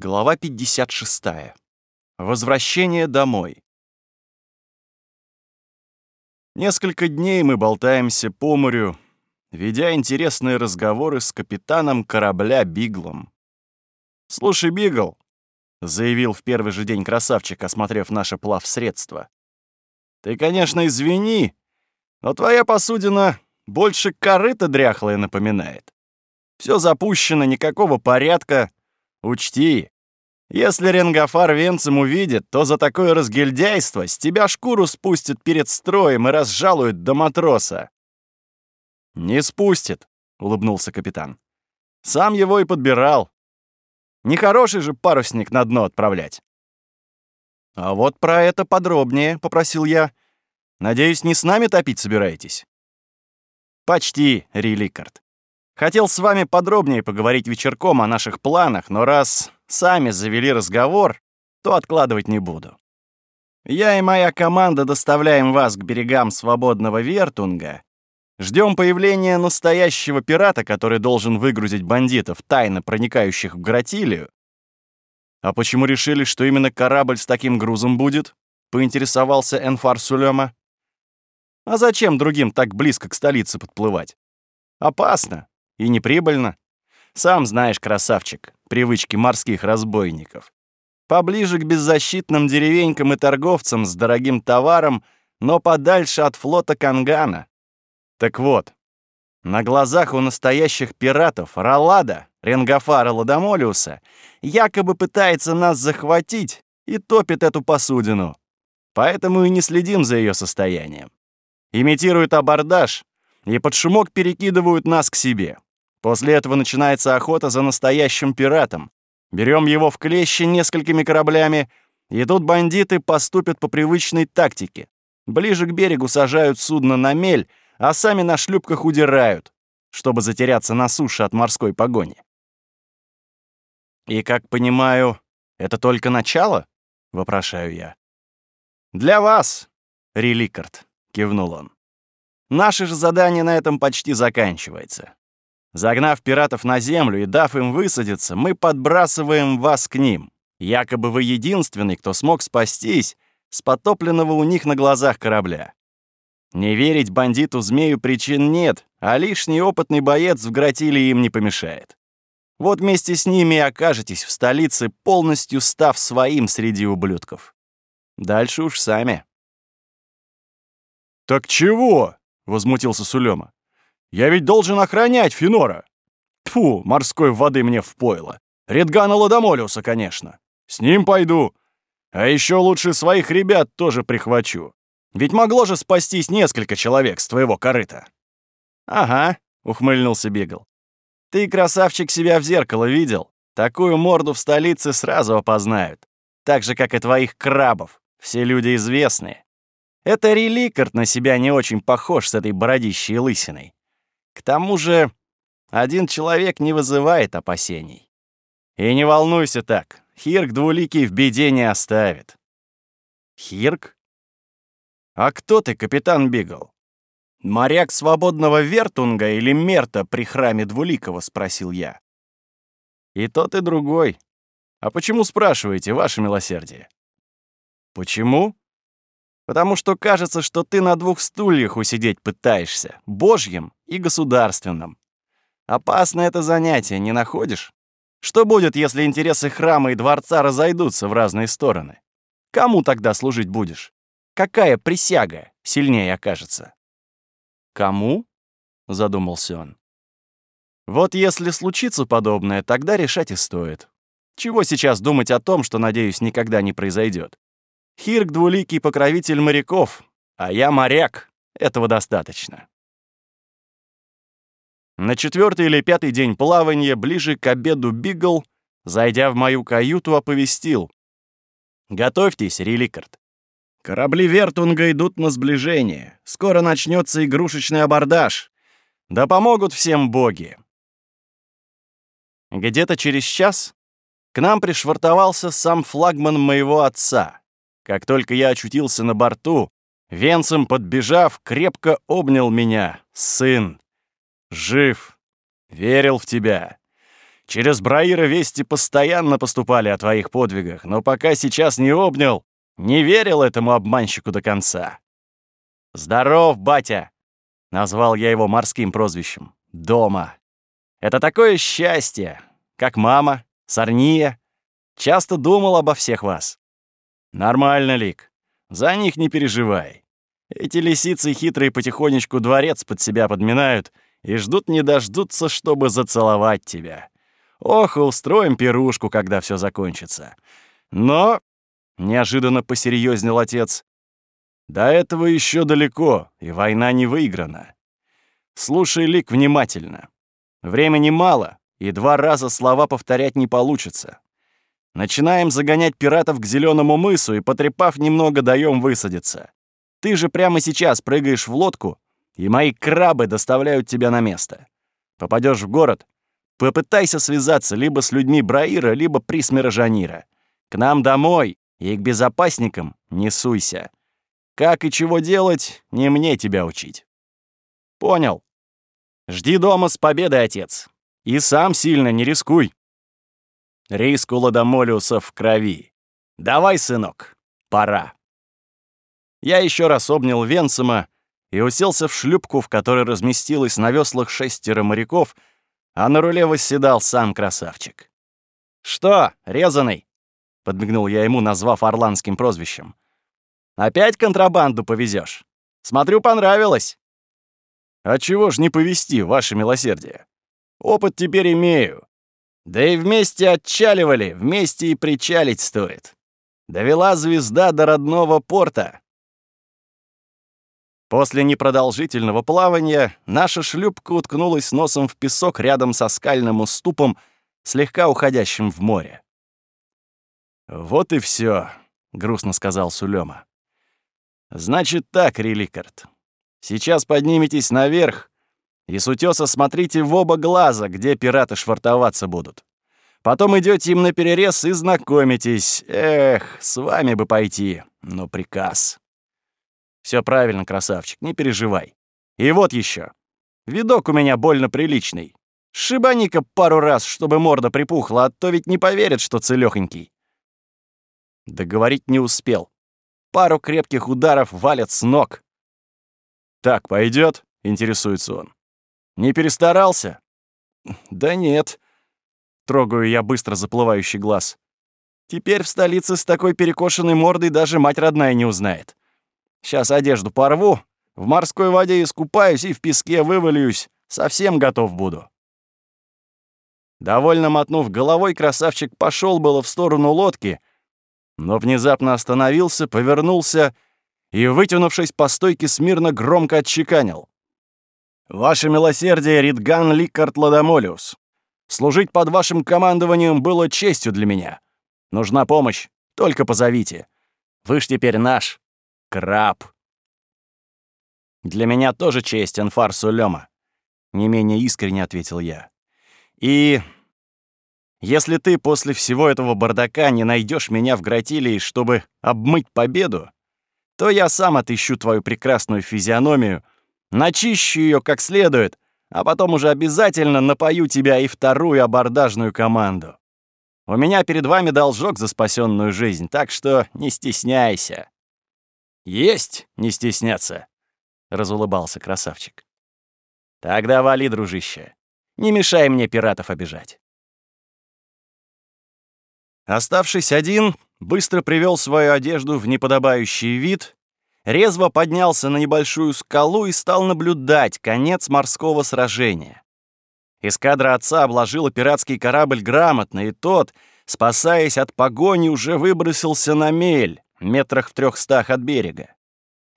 Глава 56. Возвращение домой. Несколько дней мы болтаемся по морю, ведя интересные разговоры с капитаном корабля Биглом. «Слушай, Бигл», — заявил в первый же день красавчик, осмотрев наше плавсредство, «ты, конечно, извини, но твоя посудина больше корыта дряхлая напоминает. Все запущено, никакого порядка, Учти, если Ренгафар венцем увидит, то за такое разгильдяйство с тебя шкуру спустит перед строем и разжалует до матроса». «Не спустит», — улыбнулся капитан. «Сам его и подбирал. Нехороший же парусник на дно отправлять». «А вот про это подробнее», — попросил я. «Надеюсь, не с нами топить собираетесь?» «Почти, Риликард. Хотел с вами подробнее поговорить вечерком о наших планах, но раз сами завели разговор, то откладывать не буду. Я и моя команда доставляем вас к берегам свободного Вертунга. Ждем появления настоящего пирата, который должен выгрузить бандитов, тайно проникающих в Гратилию. А почему решили, что именно корабль с таким грузом будет? Поинтересовался Энфар Сулема. А зачем другим так близко к столице подплывать? Опасно. И неприбыльно. Сам знаешь, красавчик, привычки морских разбойников. Поближе к беззащитным деревенькам и торговцам с дорогим товаром, но подальше от флота Кангана. Так вот, на глазах у настоящих пиратов Ролада, Ренгафара Ладомолиуса, якобы пытается нас захватить и топит эту посудину. Поэтому и не следим за ее состоянием. Имитируют абордаж и под шумок перекидывают нас к себе. После этого начинается охота за настоящим пиратом. Берем его в клещи несколькими кораблями, и тут бандиты поступят по привычной тактике. Ближе к берегу сажают судно на мель, а сами на шлюпках удирают, чтобы затеряться на суше от морской погони. «И, как понимаю, это только начало?» — вопрошаю я. «Для вас, Реликард», — кивнул он. «Наше же задание на этом почти заканчивается. Загнав пиратов на землю и дав им высадиться, мы подбрасываем вас к ним. Якобы вы единственный, кто смог спастись с потопленного у них на глазах корабля. Не верить бандиту-змею причин нет, а лишний опытный боец в Гратиле им не помешает. Вот вместе с ними и окажетесь в столице, полностью став своим среди ублюдков. Дальше уж сами. «Так чего?» — возмутился Сулема. Я ведь должен охранять Финора. Тфу, морской воды мне в пойло. Редгана Ладомолиуса, конечно. С ним пойду. А еще лучше своих ребят тоже прихвачу. Ведь могло же спастись несколько человек с твоего корыта. Ага, ухмыльнулся Бигл. Ты, красавчик, себя в зеркало видел? Такую морду в столице сразу опознают. Так же, как и твоих крабов. Все люди известные. Это реликард на себя не очень похож с этой бородищей лысиной. К тому же, один человек не вызывает опасений. И не волнуйся так, Хирк двуликий в беде не оставит. Хирк? А кто ты, капитан Бигл? Моряк свободного Вертунга или Мерта при храме Двуликого, спросил я. И тот, и другой. А почему спрашиваете, ваше милосердие? Почему? Потому что кажется, что ты на двух стульях усидеть пытаешься, божьим и государственным. Опасно это занятие, не находишь? Что будет, если интересы храма и дворца разойдутся в разные стороны? Кому тогда служить будешь? Какая присяга сильнее окажется? Кому? Задумался он. Вот если случится подобное, тогда решать и стоит. Чего сейчас думать о том, что, надеюсь, никогда не произойдет? Хирк — двуликий покровитель моряков, а я моряк. Этого достаточно. На четвертый или пятый день плавания, ближе к обеду Бигл, зайдя в мою каюту, оповестил. «Готовьтесь, Реликард. Корабли Вертунга идут на сближение. Скоро начнется игрушечный абордаж. Да помогут всем боги». Где-то через час к нам пришвартовался сам флагман моего отца, как только я очутился на борту, Венцем подбежав, крепко обнял меня. «Сын! Жив! Верил в тебя! Через Браира вести постоянно поступали о твоих подвигах, но пока сейчас не обнял, не верил этому обманщику до конца. «Здоров, батя!» — назвал я его морским прозвищем. «Дома». Это такое счастье, как мама, Сорния. Часто думал обо всех вас. Нормально, Лик. За них не переживай. Эти лисицы хитрые потихонечку дворец под себя подминают и ждут не дождутся, чтобы зацеловать тебя. Ох, устроим пирушку, когда все закончится. Но, — неожиданно посерьезнел отец, — до этого еще далеко, и война не выиграна. Слушай, Лик, внимательно. Времени мало, и два раза слова повторять не получится. Начинаем загонять пиратов к зеленому мысу и, потрепав немного, даем высадиться. Ты же прямо сейчас прыгаешь в лодку, и мои крабы доставляют тебя на место. Попадешь в город, попытайся связаться либо с людьми Браира, либо Присмера Жанира. К нам домой и к безопасникам не суйся. Как и чего делать, не мне тебя учить. Понял. Жди дома с победой, отец. И сам сильно не рискуй. Риск у ладомолиуса в крови. Давай, сынок, пора. Я еще раз обнял Венсома и уселся в шлюпку, в которой разместилось на веслах шестеро моряков, а на руле восседал сам красавчик. «Что, резаный?» — подмигнул я ему, назвав орландским прозвищем. «Опять контрабанду повезешь? Смотрю, понравилось». А чего ж не повести, ваше милосердие? Опыт теперь имею. Да и вместе отчаливали, вместе и причалить стоит. Довела звезда до родного порта. После непродолжительного плавания наша шлюпка уткнулась носом в песок рядом со скальным уступом, слегка уходящим в море. «Вот и все, грустно сказал Сулема. «Значит так, Реликард, Сейчас подниметесь наверх и с утёса смотрите в оба глаза, где пираты швартоваться будут. Потом идете им на перерез и знакомитесь. Эх, с вами бы пойти, но приказ. Все правильно, красавчик, не переживай. И вот еще. Видок у меня больно приличный. Шибани-ка пару раз, чтобы морда припухла, а то ведь не поверят, что целёхонький. Договорить не успел. Пару крепких ударов валят с ног. «Так пойдет? интересуется он. «Не перестарался?» «Да нет», — трогаю я быстро заплывающий глаз. «Теперь в столице с такой перекошенной мордой даже мать родная не узнает. Сейчас одежду порву, в морской воде искупаюсь и в песке вывалюсь, совсем готов буду». Довольно мотнув головой, красавчик пошел было в сторону лодки, но внезапно остановился, повернулся и, вытянувшись по стойке смирно, громко отчеканил. «Ваше милосердие, Ридган Ликард Ладомолиус, служить под вашим командованием было честью для меня. Нужна помощь, только позовите. Вы ж теперь наш краб». «Для меня тоже честь, Анфар Сулема», — не менее искренне ответил я. «И если ты после всего этого бардака не найдешь меня в Гратилии, чтобы обмыть победу, то я сам отыщу твою прекрасную физиономию, начищу ее как следует, а потом уже обязательно напою тебя и вторую абордажную команду. У меня перед вами должок за спасенную жизнь, так что не стесняйся». «Есть не стесняться», — разулыбался красавчик. «Тогда вали, дружище. Не мешай мне пиратов обижать». Оставшись один, быстро привел свою одежду в неподобающий вид, резво поднялся на небольшую скалу и стал наблюдать конец морского сражения. Эскадра отца обложила пиратский корабль грамотно, и тот, спасаясь от погони, уже выбросился на мель, метрах в трехстах от берега.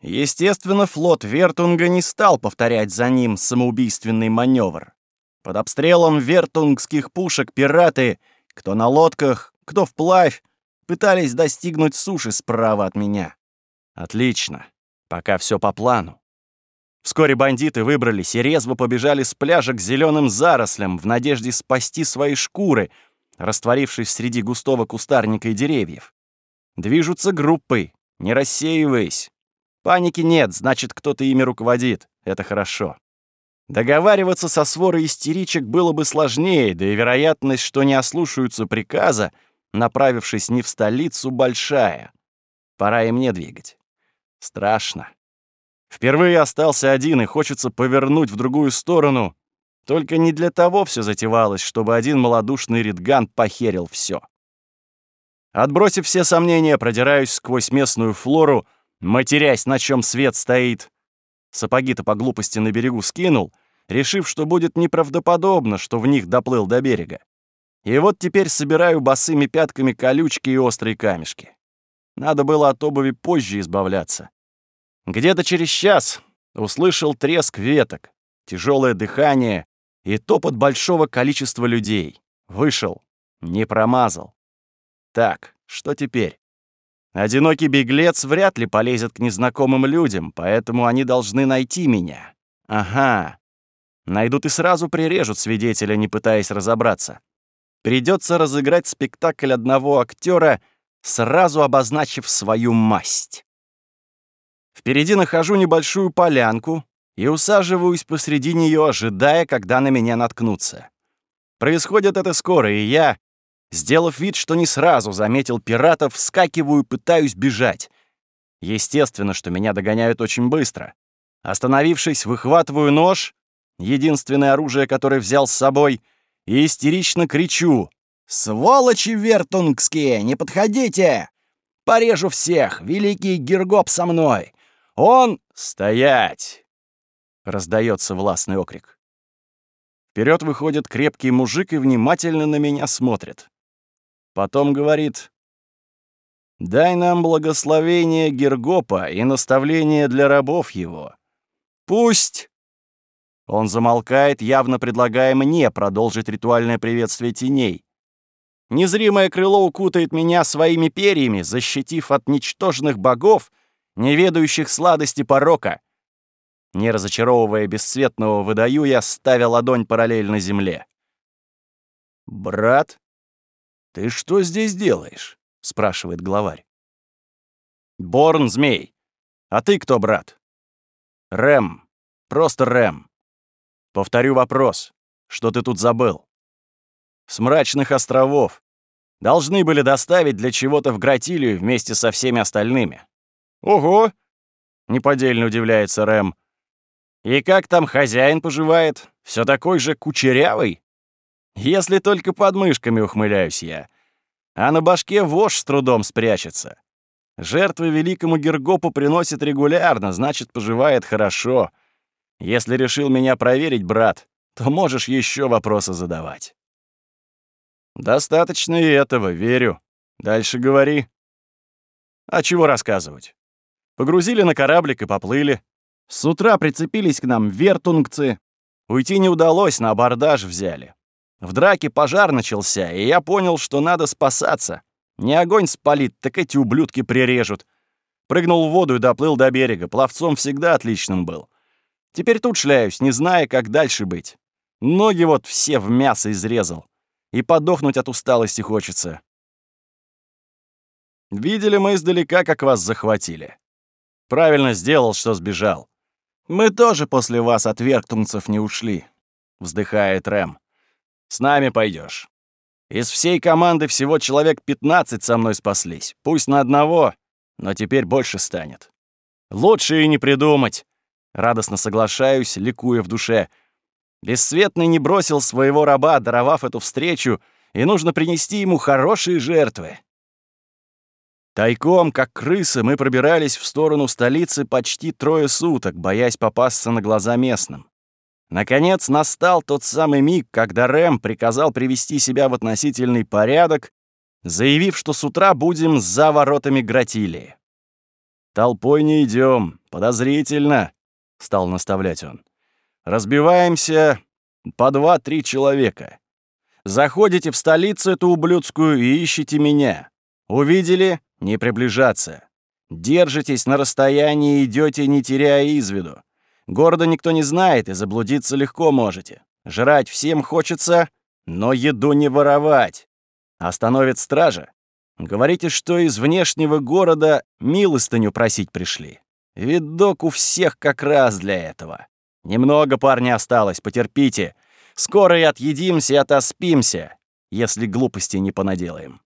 Естественно, флот Вертунга не стал повторять за ним самоубийственный маневр. Под обстрелом вертунгских пушек пираты, кто на лодках, кто вплавь, пытались достигнуть суши справа от меня. Отлично. Пока все по плану. Вскоре бандиты выбрались и резво побежали с пляжа к зеленым зарослям в надежде спасти свои шкуры, растворившись среди густого кустарника и деревьев. Движутся группой, не рассеиваясь. Паники нет, значит, кто-то ими руководит. Это хорошо. Договариваться со сворой истеричек было бы сложнее, да и вероятность, что не ослушаются приказа, направившись не в столицу, большая. Пора и мне двигать. Страшно. Впервые остался один, и хочется повернуть в другую сторону. Только не для того все затевалось, чтобы один малодушный Ридган похерил все. Отбросив все сомнения, продираюсь сквозь местную флору, матерясь, на чем свет стоит. Сапоги-то по глупости на берегу скинул — решив, что будет неправдоподобно, что в них доплыл до берега. И вот теперь собираю босыми пятками колючки и острые камешки. Надо было от обуви позже избавляться. Где-то через час услышал треск веток, тяжелое дыхание и топот большого количества людей. Вышел, не промазал. Так, что теперь? Одинокий беглец вряд ли полезет к незнакомым людям, поэтому они должны найти меня. Ага, Найдут и сразу прирежут свидетеля, не пытаясь разобраться. Придется разыграть спектакль одного актера, сразу обозначив свою масть. Впереди нахожу небольшую полянку и усаживаюсь посреди нее, ожидая, когда на меня наткнутся. Происходит это скоро, и я, сделав вид, что не сразу заметил пиратов, вскакиваю, пытаюсь бежать. Естественно, что меня догоняют очень быстро. Остановившись, выхватываю нож единственное оружие, которое взял с собой, и истерично кричу «Сволочи вертунгские, не подходите! Порежу всех, великий Гергоп со мной! Он... Стоять!» Раздается властный окрик. Вперед выходит крепкий мужик и внимательно на меня смотрит. Потом говорит «Дай нам благословение Гергопа и наставление для рабов его. Пусть он замолкает, явно предлагая мне продолжить ритуальное приветствие теней. Незримое крыло укутает меня своими перьями, защитив от ничтожных богов, не ведающих сладости порока. Не разочаровывая бесцветного, выдаю я, ставя ладонь параллельно земле. «Брат, ты что здесь делаешь?» — спрашивает главарь. «Борн, змей. А ты кто, брат?» «Рэм. Просто Рэм. Повторю вопрос. Что ты тут забыл? С мрачных островов. Должны были доставить для чего-то в Гратилию вместе со всеми остальными. Ого! Неподдельно удивляется Рэм. И как там хозяин поживает? Все такой же кучерявый? Если только под мышками ухмыляюсь я. А на башке вошь с трудом спрячется. Жертвы великому Гергопу приносит регулярно, значит, поживает хорошо. Если решил меня проверить, брат, то можешь еще вопросы задавать. Достаточно и этого, верю. Дальше говори. А чего рассказывать? Погрузили на кораблик и поплыли. С утра прицепились к нам вертунгцы. Уйти не удалось, на абордаж взяли. В драке пожар начался, и я понял, что надо спасаться. Не огонь спалит, так эти ублюдки прирежут. Прыгнул в воду и доплыл до берега. Пловцом всегда отличным был. Теперь тут шляюсь, не зная, как дальше быть. Ноги вот все в мясо изрезал. И подохнуть от усталости хочется. Видели мы издалека, как вас захватили. Правильно сделал, что сбежал. Мы тоже после вас от верктумцев не ушли, вздыхает Рэм. С нами пойдешь. Из всей команды всего человек 15 со мной спаслись. Пусть на одного, но теперь больше станет. Лучше и не придумать. Радостно соглашаюсь, ликуя в душе. Бесцветный не бросил своего раба, даровав эту встречу, и нужно принести ему хорошие жертвы. Тайком, как крысы, мы пробирались в сторону столицы почти трое суток, боясь попасться на глаза местным. Наконец настал тот самый миг, когда Рэм приказал привести себя в относительный порядок, заявив, что с утра будем за воротами Гратилии. «Толпой не идем, подозрительно», стал наставлять он. Разбиваемся по два-три человека. Заходите в столицу эту ублюдскую и ищите меня. Увидели? Не приближаться. Держитесь на расстоянии и идете, не теряя из виду. Города никто не знает, и заблудиться легко можете. Жрать всем хочется, но еду не воровать. Остановит стража. Говорите, что из внешнего города милостыню просить пришли. Видок у всех как раз для этого. Немного, парни, осталось, потерпите. Скоро и отъедимся, и отоспимся, если глупостей не понаделаем.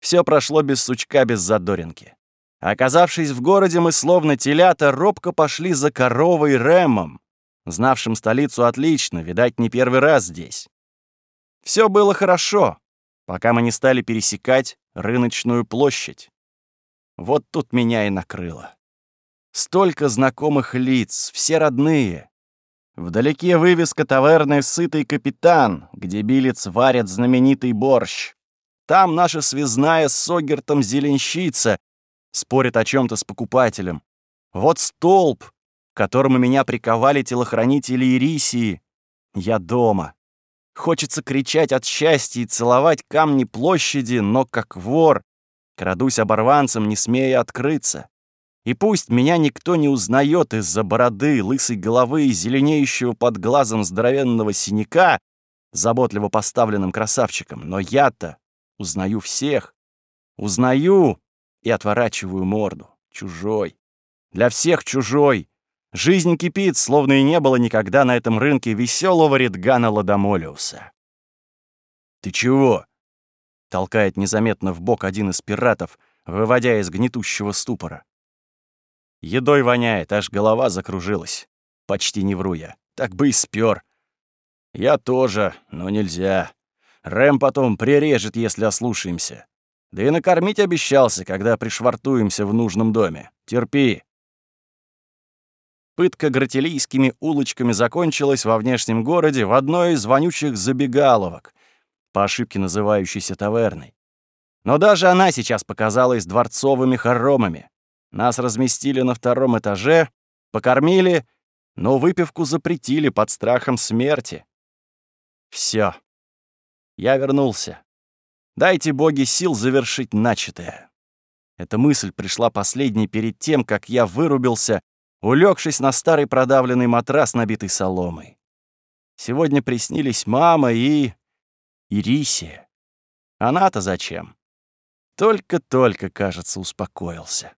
Все прошло без сучка, без задоринки. Оказавшись в городе, мы словно телята робко пошли за коровой Рэмом, знавшим столицу отлично, видать, не первый раз здесь. Все было хорошо, пока мы не стали пересекать рыночную площадь. Вот тут меня и накрыло. Столько знакомых лиц, все родные. Вдалеке вывеска таверны «Сытый капитан», где билец варят знаменитый борщ. Там наша связная с Согертом зеленщица спорит о чем то с покупателем. Вот столб, к которому меня приковали телохранители Ирисии. Я дома. Хочется кричать от счастья и целовать камни площади, но как вор. Крадусь оборванцем, не смея открыться. И пусть меня никто не узнает из-за бороды, лысой головы и зеленеющего под глазом здоровенного синяка, заботливо поставленным красавчиком, но я-то узнаю всех. Узнаю и отворачиваю морду. Чужой. Для всех чужой. Жизнь кипит, словно и не было никогда на этом рынке веселого Редгана Ладомолиуса. «Ты чего?» — толкает незаметно в бок один из пиратов, выводя из гнетущего ступора. Едой воняет, аж голова закружилась. Почти не вру я. Так бы и спёр. Я тоже, но нельзя. Рэм потом прирежет, если ослушаемся. Да и накормить обещался, когда пришвартуемся в нужном доме. Терпи. Пытка гратилийскими улочками закончилась во внешнем городе в одной из вонючих забегаловок, по ошибке называющейся таверной. Но даже она сейчас показалась дворцовыми хоромами. Нас разместили на втором этаже, покормили, но выпивку запретили под страхом смерти. Все. Я вернулся. Дайте боги сил завершить начатое. Эта мысль пришла последней перед тем, как я вырубился улегшись на старый продавленный матрас, набитый соломой. Сегодня приснились мама и... Ирисия. Она-то зачем? Только-только, кажется, успокоился.